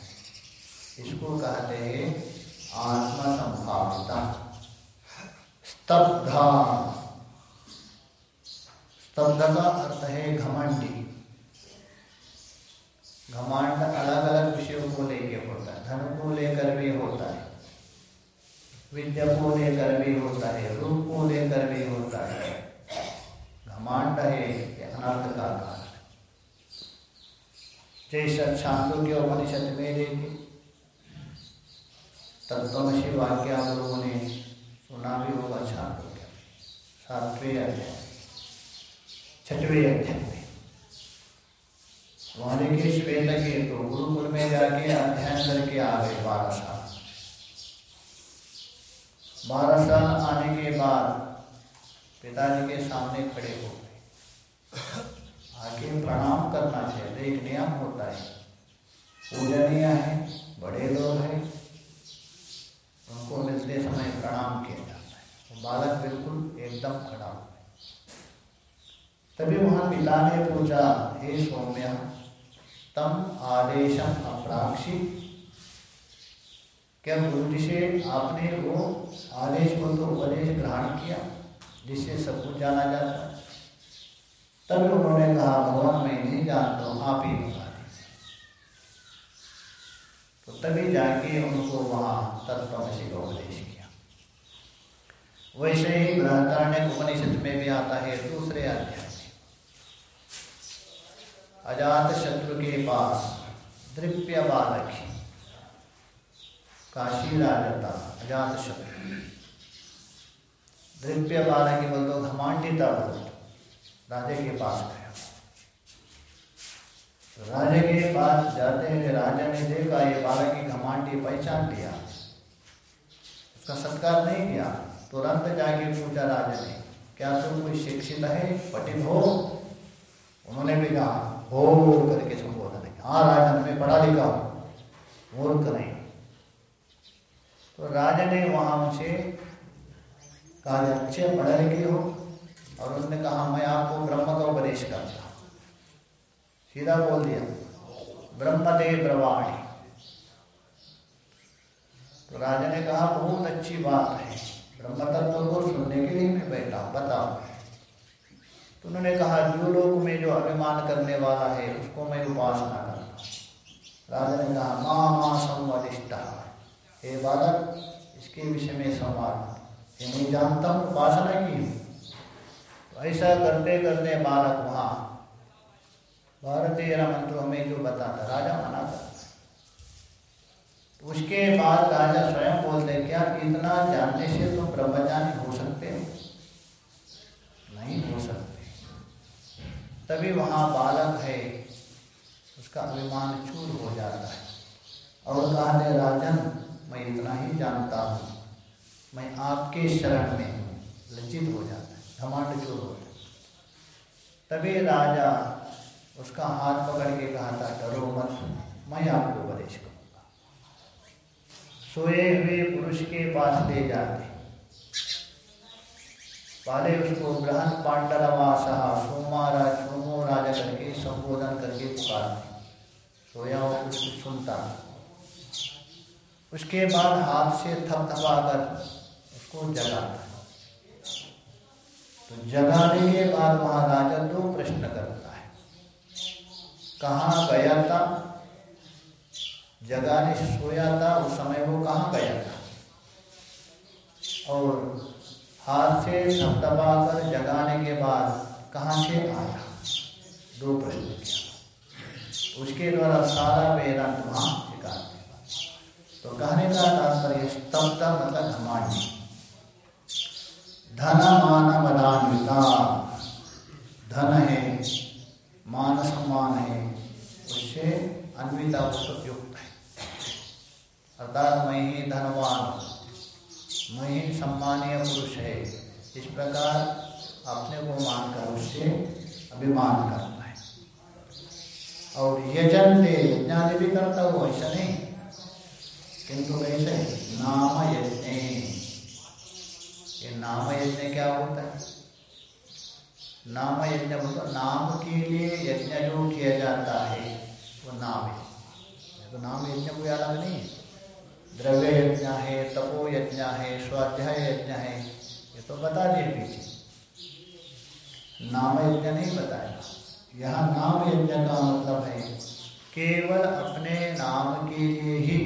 इसको कहते हैं आत्म संभाविता स्तब्धा। स्तब्ध का अर्थ है घमंडी। घमांड अलग अलग विषयों को लेकर होता है। धन को लेकर भी होता है। विद्या को लेकर भी होता है। रूप को लेकर भी होता है। घमांड है अनर्थ का के उपनिषद में देखे तत्वशी वाक्य आप लोगों ने सुना भी होगा छांदों के। सातवें अध्याय, छठवें अध्याय में। वहाँ देखिए श्वेत के तो गुरुकुल में जाके अध्ययन करके आ गए बारह साल बारह साल आने के बाद पिताजी के सामने खड़े हो गए। आगे प्रणाम करना चाहिए, एक नियम होता है। पूजनीय है, बड़े लोग हैं, उनको मिलते समय प्रणाम किया जाता है। तो बालक बिल्कुल एकदम खड़ा हो तभी वहाँ पिता ने पूछा, हे सौम्य, तम आदेशम अप्राक्षी। क्या गुरु जी से आपने वो आदेश को तो उपदेश ग्रहण किया? जिससे सब कुछ जाना जाता है। तब उन्होंने कहा, भगवान, मैं नहीं जानता हूँ, आप ही बता दीजिए। तो तभी जाके उनको वहाँ तत्वमसी का उपदेश किया। वैसे ही बृहदारण्य उपनिषद में भी आता है दूसरे अध्याय में। अजात शत्रु के पास दृप्य बालक काशी राजता अजात शत्रु। बोल दो घमांडिता बोल राजे के पास गया। तो राजे के पास जाते हैं राजा ने देखा, ये बालक की घमांडी पहचान लिया। उसका सत्कार नहीं किया। तुरंत जाके पूछा, राजा ने क्या तुम कोई शिक्षित है? पठित हो? उन्होंने भी कहा हो करके संबोधन हाँ। राजा, मैं पढ़ा लिखा हूँ। मूर्ख नहीं तो राजा ने वहाँ उनसे कहा अच्छे पढ़े लिखे हो, और उसने कहा, मैं आपको ब्रह्म का उपदेश करता सीधा बोल दिया ब्रह्म दे ब्रवाणी। तो राजा ने कहा, बहुत अच्छी बात है। ब्रह्म तत्व को सुनने के लिए मैं बैठा बताओ। तो उन्होंने कहा, जो लोग में जो अभिमान करने वाला है, उसको मैं उपासना करता राजा ने कहा, माँ माँ, संवदिष्टा। हे बालक, इसके विषय में संवाद ये नहीं जानता हूँ उपासना की। तो ऐसा करते करते बालक वहाँ भारतीय मंत्र हमें जो बताता, राजा मना करता उसके बाद राजा स्वयं बोलते, क्या इतना जानने से तुम ब्रह्मज्ञानी हो सकते हो? नहीं हो सकते। तभी वहाँ बालक है, उसका अभिमान चूर हो जाता है। और कहा राजन, मैं इतना ही जानता हूँ। मैं आपके शरण में लज्जित हो जाता है, घमांड चूर हो जाता तभी राजा उसका हाथ पकड़ के कहा था डरो मत, मैं आपको उपदेश करूँगा। सोए हुए पुरुष के पास ले जाते। पहले उसको ग्रहण पांडलवासा सोमारा सोमो राजा करके संबोधन करके पुकारते। सोया और कुछ सुनता। उसके बाद हाथ से थपथपा कर उसको जगाता तो जगाने के बाद वहाँ राजा दो प्रश्न करता है। कहाँ गया था? जगाने सोया था, उस समय वो कहाँ गया था? और हाथ से दबदबा कर जगाने के बाद कहाँ से आया? दो प्रश्न किया। उसके द्वारा सारा वेदांत वहाँ सिखा तो कहने का तात्पर्य, स्तब्ध मतलब घमांडी धन मान मदान्विता धन है मान सम्मान है उससे अन्विता युक्त है। अर्थात मैं ही धनवान मैं ही सम्मानीय पुरुष है। इस प्रकार अपने को मानकर उससे अभिमान करना है। और यजन दे यज्ञादि भी करता हो, ऐसा नहीं। किंतु कैसे नाम यज्ञ। ये नाम यज्ञ क्या होता है? नाम यज्ञ मतलब नाम के लिए यज्ञ जो किया जाता है, वो नाम है। तो नाम यज्ञ कोई अलग नहीं है। द्रव्य यज्ञ है तपो यज्ञ है स्वाध्याय यज्ञ है, ये तो बता दिए पीछे। नाम यज्ञ नहीं बताया। यहाँ नाम यज्ञ का मतलब है, केवल अपने नाम के लिए ही,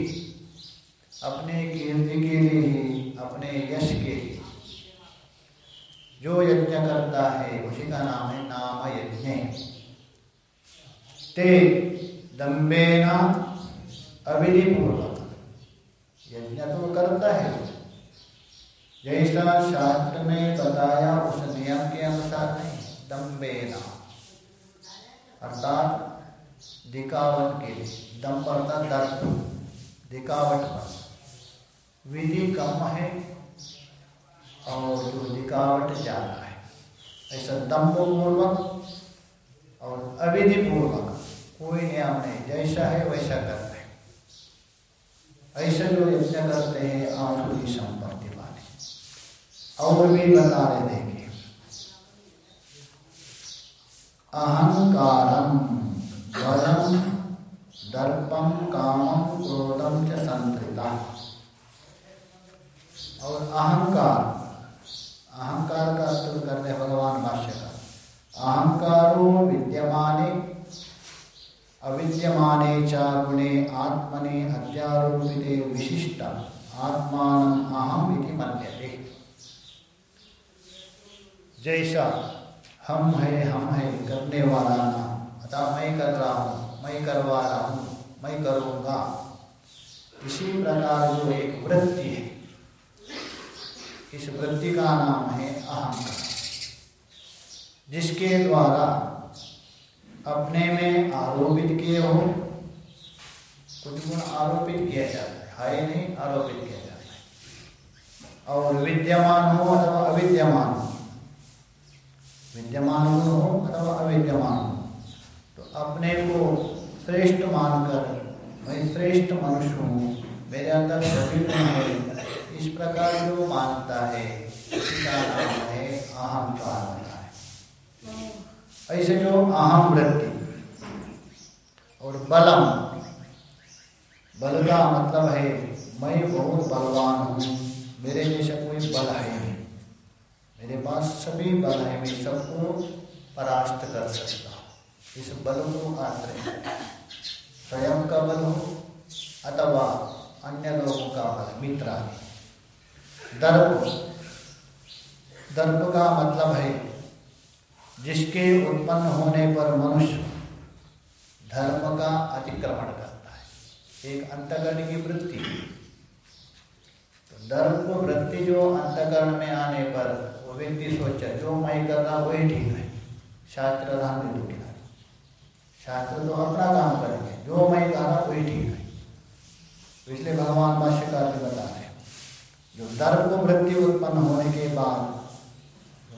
अपने कीर्ति के लिए ही, अपने यश के जो यज्ञ करता है उसी का नाम है, नाम यज्ञ ते दम्बेना अविधि पूर्वक यज्ञ तो करता है। जैसा शास्त्र में बताया, उस नियम के अनुसार नहीं दम्बेना अर्थात, दिखावट के लिए। दम अर्थात दिखावट पर। विधि कम है और जो दिखावट ज़्यादा है। ऐसा दम्भ पूर्वक और अविधि पूर्वक कोई नियम नहीं जैसा है वैसा करते हैं। ऐसा जो यज्ञ करते हैं आसुरी संपत्ति वाले। और भी बता रहे अहंकारम बलम दर्पम कामम क्रोधम च संतृता और अहंकार अहंकार का अर्थ करते भगवान भाष्य का। अहंकारो विद्यमाने, अविद्यमाने च गुणे आत्मने अध्यारोपिते विशिष्ट आत्मान अहम इति मन्यते। जैसा हम है हम है करने वाला ना अतः मैं कर रहा हूँ, मैं करवा रहा हूँ, मैं करूँगा। इसी प्रकार जो एक वृत्ति है इस वृत्ति का नाम है अहंकार, जिसके द्वारा अपने में आरोपित किए हो। कुछ गुण आरोपित किया जाता है है नहीं, आरोपित किया जाता है। और विद्यमान हो अथवा अविद्यमान हो, विद्यमान गुण हो अथवा अविद्यमान हो तो अपने को श्रेष्ठ मानकर मैं श्रेष्ठ मनुष्य हूँ, मेरे अंदर सभी गुण है। इस प्रकार जो मानता है, उसका नाम है अहंकार होता है। ऐसे जो अहम वृत्ति और बलम, बल का मतलब है, मैं बहुत बलवान हूँ, मेरे जैसा कोई बल है नहीं। मेरे पास सभी बल है, मैं सबको परास्त कर सकता हूँ। इस बल को आश्रय स्वयं का बल हो, अथवा अन्य लोगों का बल, मित्र दर्प। दर्प का मतलब है, जिसके उत्पन्न होने पर मनुष्य धर्म का अतिक्रमण करता है। एक अंतकरण की वृत्ति। तो दर्प वृत्ति जो अंतकरण में आने पर, वो व्यक्ति सोचा जो मैं कर रहा वही ठीक है। शास्त्र राम ने दुखी शास्त्र तो अपना काम करेंगे। जो मैं कर रहा वही ठीक है। तो इसलिए भगवान भाष्यकार भी बता रहे जो धर्म को वृत्ति उत्पन्न होने के बाद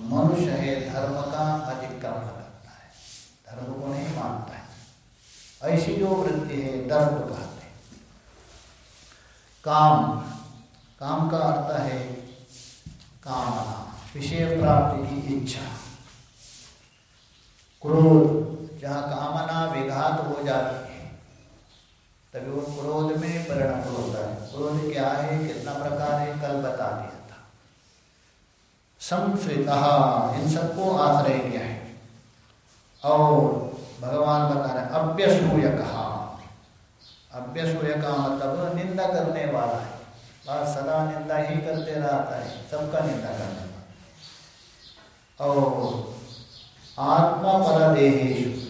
मनुष्य है, धर्म का अतिक्रमण करता है। धर्म को नहीं मानता है। ऐसी जो वृत्ति है दर्प कहते हैं। काम। काम का अर्थ है कामना, विषय प्राप्ति की इच्छा। क्रोध, जहाँ कामना विघात हो जाती है तभी वो क्रोध में परिणत होता है। क्रोध क्या है? कितना प्रकार है? कल बता दिया था। संस्कृत इन सबको आश्रय किया है। और भगवान बता रहे अभ्यसूय कहा अभ्यसूय का मतलब निंदा करने वाला है। बात सदा निंदा ही करते रहता है। सबका निंदा करने वाला और आत्मा पर देहेशु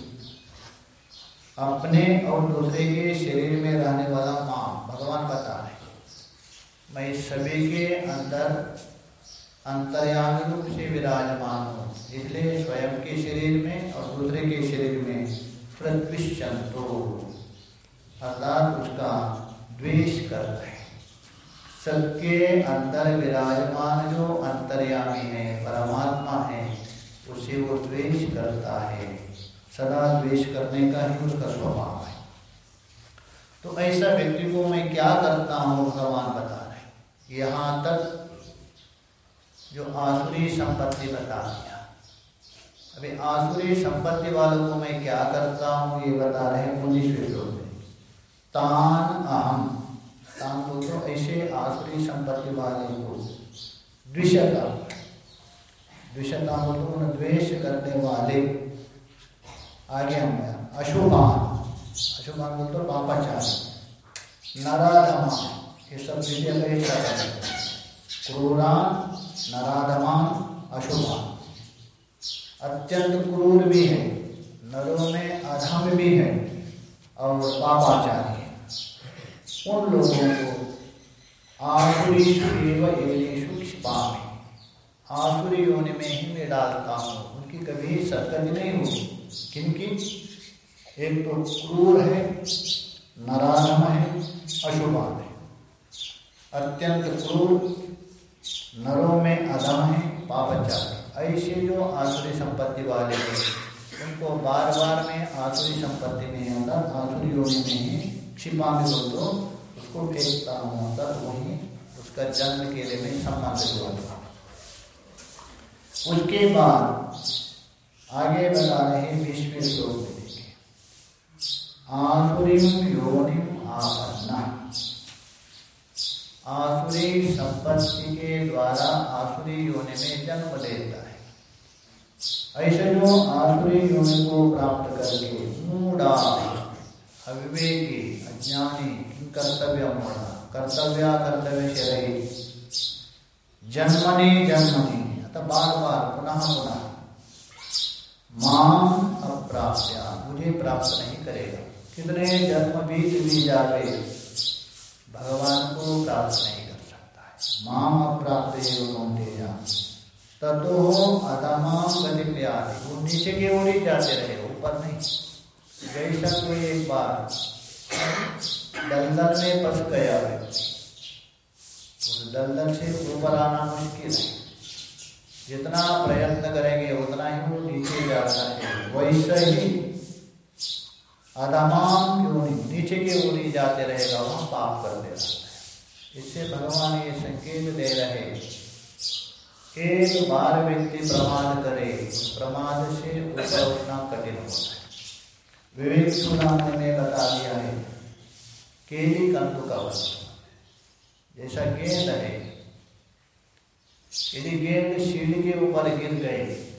अपने और दूसरे के शरीर में रहने वाला माँ भगवान बता रहे मैं सभी के अंदर अंतर्यामी रूप से विराजमान हूँ। इसलिए स्वयं के शरीर में और दूसरे के शरीर में पृथ्वी प्रद्विशंतो अर्थात उसका द्वेष कर रहे सबके अंदर विराजमान जो अंतर्यामी है, परमात्मा है, उसे वो द्वेष करता है। सदा द्वेष करने का ही उसका स्वभाव है। तो ऐसा व्यक्ति को मैं क्या करता हूँ, भगवान बता रहे यहाँ तक जो आसुरी संपत्ति बता दिया। अभी आसुरी संपत्ति वालों को मैं क्या करता हूँ, ये बता रहे उन्नीसवें श्लोक में। तान अहम। तान बोल तो ऐसे आसुरी संपत्ति वाले को द्विशता द्विशता बोल द्वेष करने वाले आगे हम गया अशुभान अशुभान बोल तो पापाचार नराधमा ये सब हिस्सा क्रूरान, नराधमान अशुभान अत्यंत क्रूर भी है। नरों में अधम भी है और पापाचारी है। उन लोगों को आसुरी आसुरी योनि में ही मैं डालता हूँ। उनकी कभी सदगति नहीं होगी। किनकी एक तो क्रूर है नराधम है, अशुभान है। अत्यंत क्रूर, नरों में अधम है पापचार ऐसे जो आसुरी संपत्ति वाले हैं, उनको बार बार में आसुरी संपत्ति नहीं होता आसुरी योनि में ही क्षिपा में हो तो उसको फेंकता हूँ तब वही, उसका जन्म के लिए मैं सम्मानित होता उसके बाद आगे बता रहे विश्व श्लोक में देखिए आसुरी योनिम आपन्ना आसुरी संपत्ति के द्वारा आसुरी योनि में जन्म लेता है। ऐसे जो आसुरी योनि को प्राप्त करके मूडा अविवेकी, अज्ञानी, कर्तव्य मूढ़ा, कर्तव्य कर्तव्य से रही जन्मने जन्मने, अतः बार बार पुनः पुनः माम अप्राप्या मुझे प्राप्त नहीं करेगा। कितने जन्म बीत भी जाए भगवान को प्राप्त नहीं कर सकता है। माम अप्राप्त ततो अधमाम गति वो नीचे की ओर ही जाते रहे, ऊपर नहीं। जैसा कोई एक बार दलदल में फंस गया है उस दलदल से ऊपर आना मुश्किल है। जितना प्रयत्न करेंगे, उतना ही वो नीचे जाता है वैसे ही अधमान क्यों नहीं? नीचे की ओर ही जाते रहेगा, वहाँ पाप कर दे रहा है इससे भगवान ये संकेत दे रहे एक बार व्यक्ति प्रमाद करे प्रमाद से ऊपर उठना कठिन होता है। विवेक सुनाने में बता दिया है, केली कंतु का वस्तु जैसा गेंद है यदि गेंद सीढ़ी के ऊपर गिर गए,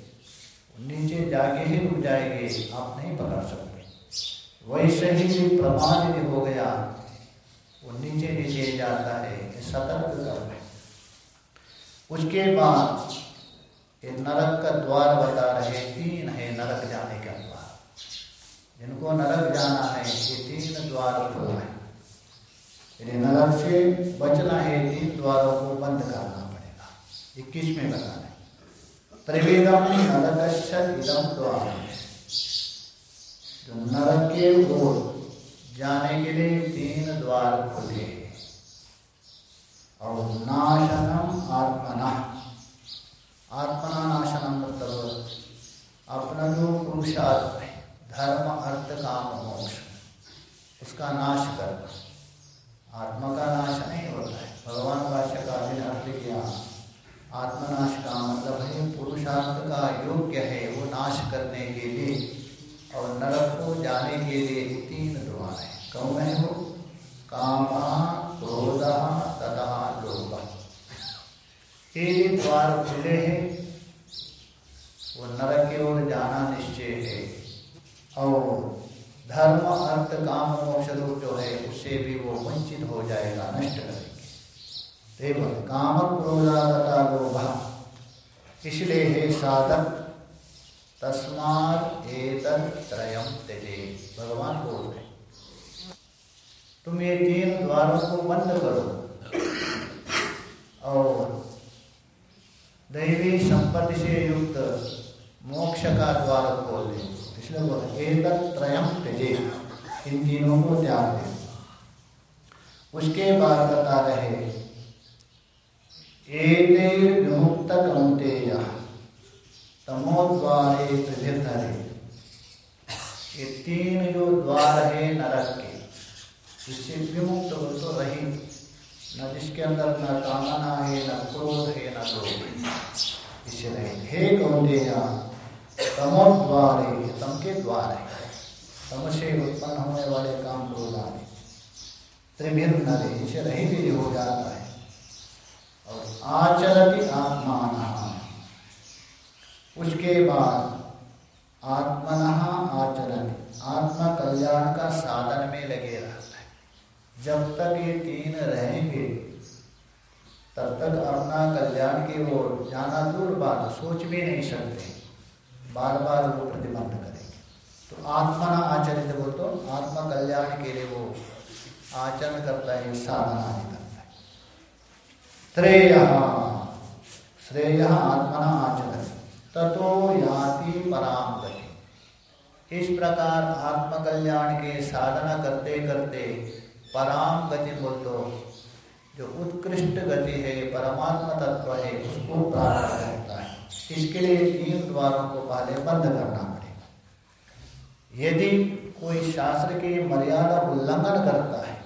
नीचे जाके ही रुक जाएँगे, आप नहीं पकड़ सकते। वैसे ही प्रमाद भी हो गया, वो नीचे नीचे जाता है सतर्क कर उसके बाद ये नरक का द्वार बता रहे तीन है नरक जाने का द्वार। जिनको नरक जाना है, ये तीन द्वार है। नरक से बचना है, तीन द्वारों को बंद करना इक्कीस में बता रहे त्रिवेदम इदम द्वार तो नरक के ओर जाने के लिए तीन द्वार खुले। और नाशनम आत्मना आत्मना नाशनम मतलब अपना जो पुरुषार्थ है, धर्म, अर्थ, काम मोक्ष, उसका नाश करना। आत्मा का नाश तो आत्मा आचरित वो तो आत्मा कल्याण के लिए वो आचरण करता है, साधना आदि करता है। श्रेय श्रेय आत्मना आचरण, ततो याति पराम गति इस प्रकार आत्मकल्याण के साधना करते करते पराम गति बोल दो जो उत्कृष्ट गति है, परमात्मा तत्व है, उसको प्राप्त करता है। इसके लिए तीन द्वारों को पहले बंद करना पड़ेगा यदि कोई शास्त्र की मर्यादा उल्लंघन करता है,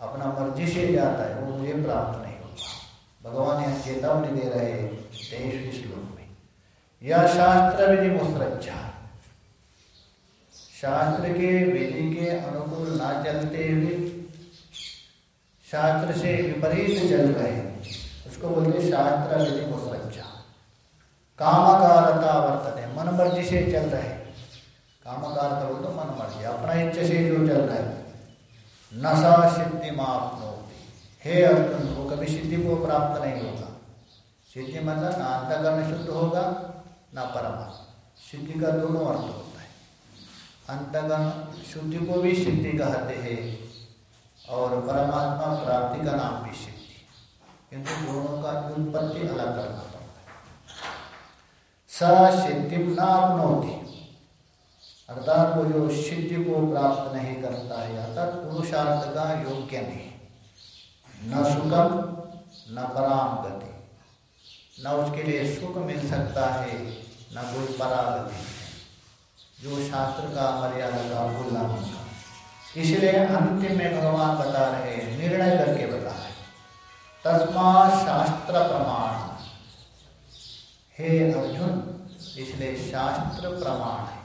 अपना मर्ज़ी से जाता है, वो मुझे प्राप्त नहीं होगा भगवान यह चेतावनी दे रहे तेईसवीं श्लोक में। यह शास्त्र विधि मुस्रच्छा शास्त्र के विधि के अनुकूल ना चलते हुए शास्त्र से विपरीत चल रहे उसको बोलते शास्त्र विधि मुस्रच्छा कामकारता वर्तते मन मर्ज़ी से चल रहे तो मन मर्ज़ी अपना इच्छा से जो चल रहा है नशा सिद्धि मापनो हे अर्जुन वो कभी सिद्धि को प्राप्त नहीं होगा। सिद्धि मतलब ना अंतकरण शुद्ध होगा, ना परमात्मा। सिद्धि का दोनों अर्थ होता है। अंतकरण शुद्धि को भी सिद्धि कहते हैं, और परमात्मा प्राप्ति का नाम भी सिद्धि। किंतु दोनों का उत्पत्ति अलग करना पड़ता है। स सिद्धि नापनोती। अर्थात वो जो सिद्धि को प्राप्त नहीं करता है अर्थात पुरुषार्थ का योग्य नहीं न सुखम न पराम गति न उसके लिए सुख मिल सकता है, न कोई परागति जो शास्त्र का मर्यादा का उल्लंघन का इसलिए अंतिम में भगवान बता रहे हैं, निर्णय करके बता रहे तस्मा शास्त्र प्रमाण। हे अर्जुन, इसलिए शास्त्र प्रमाण है।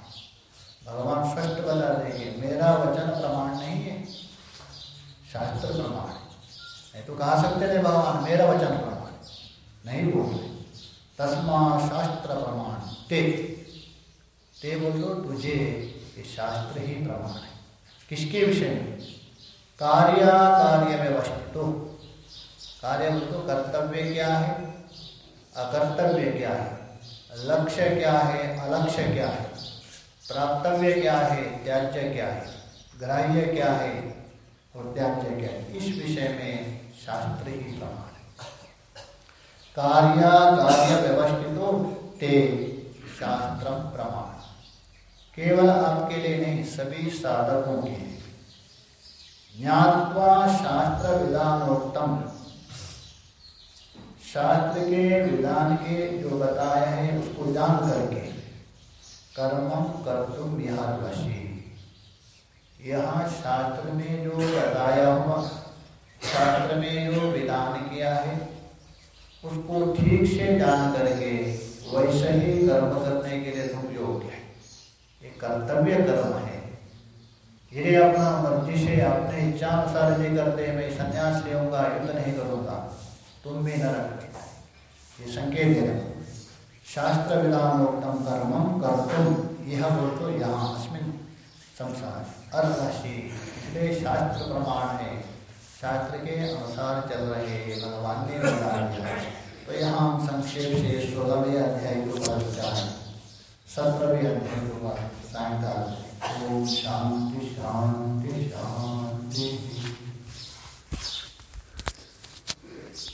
भगवान स्पष्ट बता देंगे मेरा वचन प्रमाण नहीं है, शास्त्र प्रमाण नहीं तो कहा सकते थे भगवान, मेरा वचन प्रमाण नहीं बोल रहे। तस्मा शास्त्र प्रमाण। ते ते बोलो तुझे ये शास्त्र ही प्रमाण है। किसके विषय में? कार्य कार्य में वस्तु। कार्य तो कर्तव्य क्या है? अकर्तव्य क्या है? लक्ष्य क्या है? अलक्ष्य क्या है? प्राप्तव्य क्या है, त्याज्य क्या है, ग्राह्य क्या है और त्याज्य क्या है? इस विषय में शास्त्र ही प्रमाण है। कार्य कार्य व्यवस्थित ते शास्त्र प्रमाण। केवल आपके लिए नहीं सभी साधकों के लिए। ज्ञातवा शास्त्र विधानोत्तम शास्त्र के विधान के जो बताया है, उसको जान करके कर्मम कर्तुम वशी यहाँ शास्त्र में जो बताया हुआ शास्त्र में जो विधान किया है, उसको ठीक से जान करके वैसे ही कर्म करने के लिए तुम योग्य है। ये कर्तव्य कर्म है। यदि अपना मर्ज़ी से अपने इच्छा अनुसार यदि करते मैं संन्यास लेऊँगा युद्ध नहीं करूँगा। तुम भी न ये संकेत है। शास्त्र विधानोक्तम कर्म कर्तुम यह बोल तो यहाँ अस्मिन संसार। अर्थाशी इसलिए शास्त्र प्रमाण है शास्त्र के अनुसार चल रहे भगवान ने बता दिया तो यहाँ हम संक्षेप से सोलहवें अध्याय के ऊपर विचार सत्रहवें अध्याय के ऊपर सायकाल। ओम शांति शांति शांति।